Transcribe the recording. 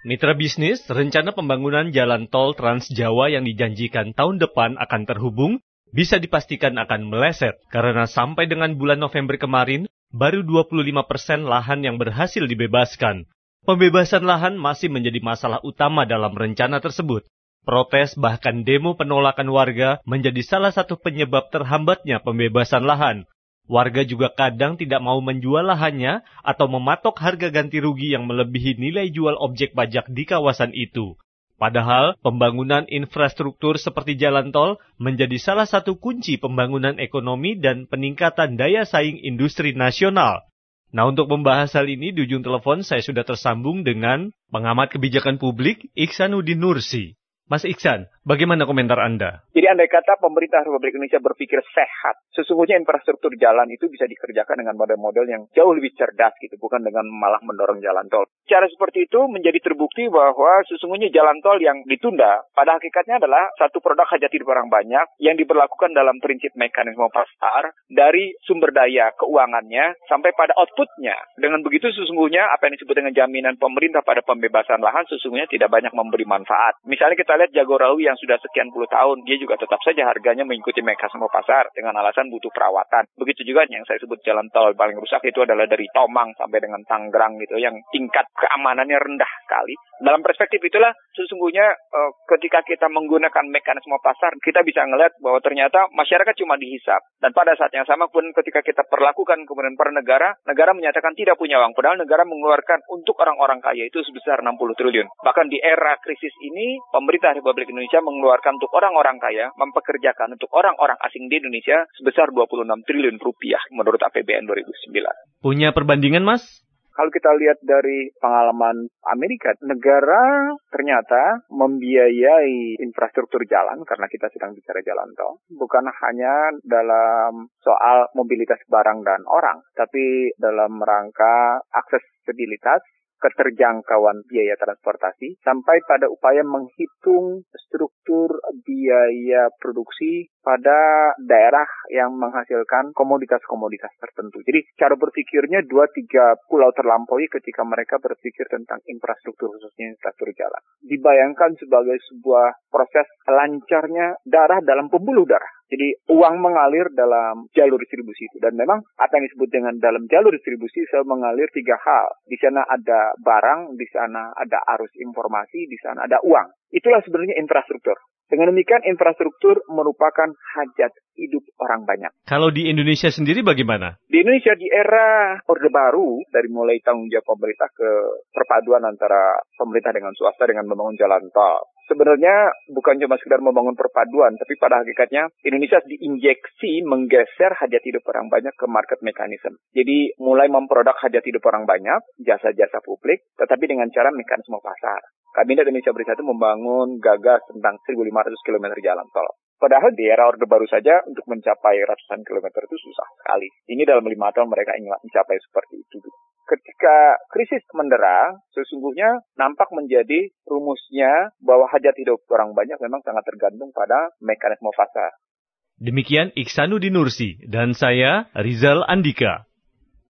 Mitra bisnis, rencana pembangunan jalan tol Trans Jawa yang dijanjikan tahun depan akan terhubung bisa dipastikan akan meleset karena sampai dengan bulan November kemarin baru 25 persen lahan yang berhasil dibebaskan. Pembebasan lahan masih menjadi masalah utama dalam rencana tersebut. Protes bahkan demo penolakan warga menjadi salah satu penyebab terhambatnya pembebasan lahan. Warga juga kadang tidak mau menjual lahannya atau mematok harga ganti rugi yang melebihi nilai jual objek pajak di kawasan itu. Padahal pembangunan infrastruktur seperti jalan tol menjadi salah satu kunci pembangunan ekonomi dan peningkatan daya saing industri nasional. Nah untuk membahas hal ini di ujung telepon saya sudah tersambung dengan pengamat kebijakan publik Iksanuddin Nursi. Mas Iksan, bagaimana komentar Anda? Jadi andai kata pemerintah Republik Indonesia berpikir sehat, sesungguhnya infrastruktur jalan itu bisa dikerjakan dengan model-model yang jauh lebih cerdas gitu, bukan dengan malah mendorong jalan tol. Cara seperti itu menjadi terbukti bahwa sesungguhnya jalan tol yang ditunda pada hakikatnya adalah satu produk hajat hidup orang banyak yang diberlakukan dalam prinsip mekanisme pasar dari sumber daya keuangannya sampai pada outputnya. Dengan begitu sesungguhnya apa yang disebut dengan jaminan pemerintah pada pembebasan lahan sesungguhnya tidak banyak memberi manfaat. Misalnya kita lihat Jagorawi yang sudah sekian puluh tahun, dia juga tetap saja harganya mengikuti mekanisme pasar dengan alasan butuh perawatan. Begitu juga yang saya sebut jalan tol paling rusak itu adalah dari Tomang sampai dengan Tangerang gitu, yang tingkat keamanannya rendah sekali. Dalam perspektif itulah sesungguhnya uh, ketika kita menggunakan mekanisme pasar, kita bisa melihat bahwa ternyata masyarakat cuma dihisap. Dan pada saat yang sama pun ketika kita perlakukan kemudian per negara, negara menyatakan tidak punya uang. Padahal negara mengeluarkan untuk orang-orang kaya itu sebesar 60 triliun. Bahkan di era krisis ini, pemerintah Republik Indonesia mengeluarkan untuk orang-orang kaya, mempekerjakan untuk orang-orang asing di Indonesia sebesar 26 triliun rupiah menurut APBN 2009. Punya perbandingan, Mas? Kalau kita lihat dari pengalaman Amerika, negara ternyata membiayai infrastruktur jalan karena kita sedang bicara jalan tol, bukan hanya dalam soal mobilitas barang dan orang, tapi dalam rangka aksesibilitas keterjangkauan biaya transportasi sampai pada upaya menghitung struktur biaya produksi pada daerah yang menghasilkan komoditas-komoditas tertentu. Jadi cara berpikirnya dua tiga pulau terlampaui ketika mereka berpikir tentang infrastruktur khususnya infrastruktur jalan. Dibayangkan sebagai sebuah proses lancarnya darah dalam pembuluh darah. Jadi uang mengalir dalam jalur distribusi itu. Dan memang apa yang disebut dengan dalam jalur distribusi selalu mengalir tiga hal. Di sana ada barang, di sana ada arus informasi, di sana ada uang. Itulah sebenarnya infrastruktur. Dengan demikian infrastruktur merupakan hajat hidup orang banyak. Kalau di Indonesia sendiri bagaimana? Di Indonesia di era Orde Baru, dari mulai tanggung jawab pemerintah ke perpaduan antara pemerintah dengan swasta dengan membangun jalan tol. Sebenarnya bukan cuma sekedar membangun perpaduan, tapi pada hakikatnya Indonesia diinjeksi menggeser hajat hidup orang banyak ke market mechanism. Jadi mulai memproduk hajat hidup orang banyak, jasa-jasa publik, tetapi dengan cara mekanisme pasar. Kabinet Indonesia Bersatu membangun gagas tentang 1.500 km jalan tol. Padahal di era Orde Baru saja untuk mencapai ratusan kilometer itu susah sekali. Ini dalam lima tahun mereka ingin mencapai seperti itu. Ketika krisis mendera, sesungguhnya nampak menjadi rumusnya bahwa hajat hidup orang banyak memang sangat tergantung pada mekanisme pasar. Demikian Iksanuddin Nursi dan saya Rizal Andika.